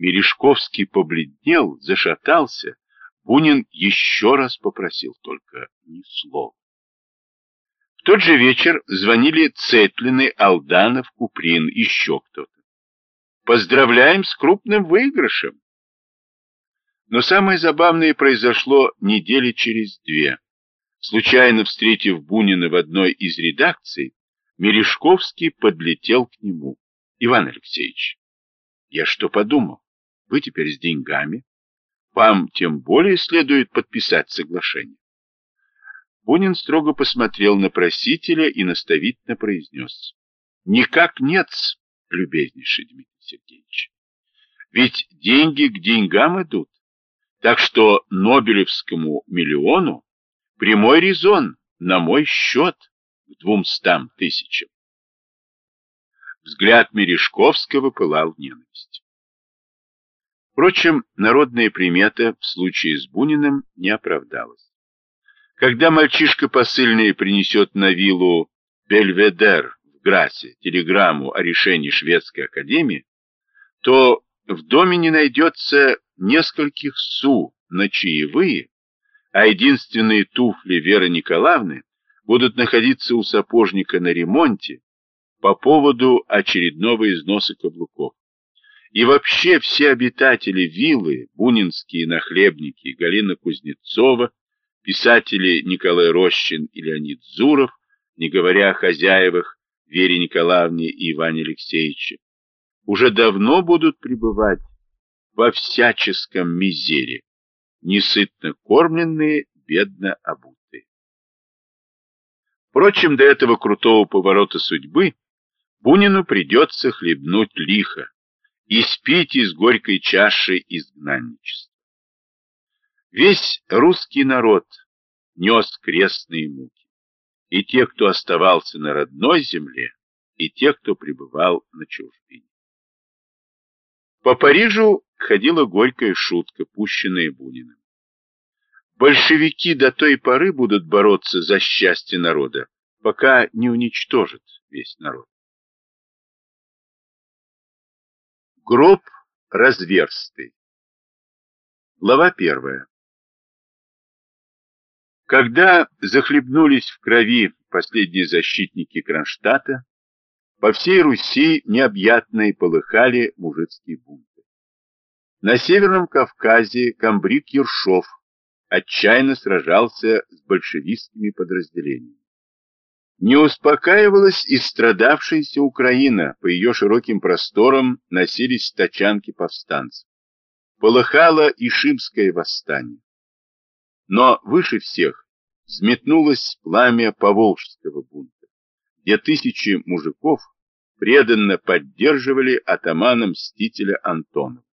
Мережковский побледнел, зашатался. Бунин еще раз попросил только ни слова. В тот же вечер звонили Цетлины, Алданов, Куприн, еще кто-то. Поздравляем с крупным выигрышем. Но самое забавное произошло недели через две. Случайно встретив Бунина в одной из редакций, Мережковский подлетел к нему. Иван Алексеевич, я что подумал? Вы теперь с деньгами. Вам тем более следует подписать соглашение. Бунин строго посмотрел на просителя и наставительно произнес. Никак нет, любезнейший Дмитрий Сергеевич. Ведь деньги к деньгам идут. Так что Нобелевскому миллиону прямой резон на мой счет к двумстам тысячам. Взгляд Мережковского пылал ненависть. Впрочем, народная примета в случае с Буниным не оправдалась. Когда мальчишка посыльный принесет на виллу Бельведер в Грасе телеграмму о решении шведской академии, то в доме не найдется нескольких су на чаевые, а единственные туфли Веры Николаевны будут находиться у сапожника на ремонте по поводу очередного износа каблуков. И вообще все обитатели виллы, бунинские нахлебники, Галина Кузнецова, писатели Николай Рощин и Леонид Зуров, не говоря о хозяевах Вере Николаевне и Иване Алексеевиче, уже давно будут пребывать во всяческом мизере, несытно кормленные, бедно обутые. Впрочем, до этого крутого поворота судьбы Бунину придется хлебнуть лихо и спить из горькой чаши изгнанничества. Весь русский народ нес крестные муки. И те, кто оставался на родной земле, и те, кто пребывал на чужбине. По Парижу ходила горькая шутка, пущенная Буниным. Большевики до той поры будут бороться за счастье народа, пока не уничтожат весь народ. Гроб разверстый. Глава первая. Когда захлебнулись в крови последние защитники Кронштадта, по всей Руси необъятные полыхали мужицкие бунты. На Северном Кавказе комбриг Ершов отчаянно сражался с большевистскими подразделениями. Не успокаивалась и страдавшаяся Украина, по ее широким просторам носились тачанки повстанцев. Полыхало Ишимское восстание. Но выше всех взметнулось пламя Поволжского бунта, где тысячи мужиков преданно поддерживали атамана-мстителя Антонова.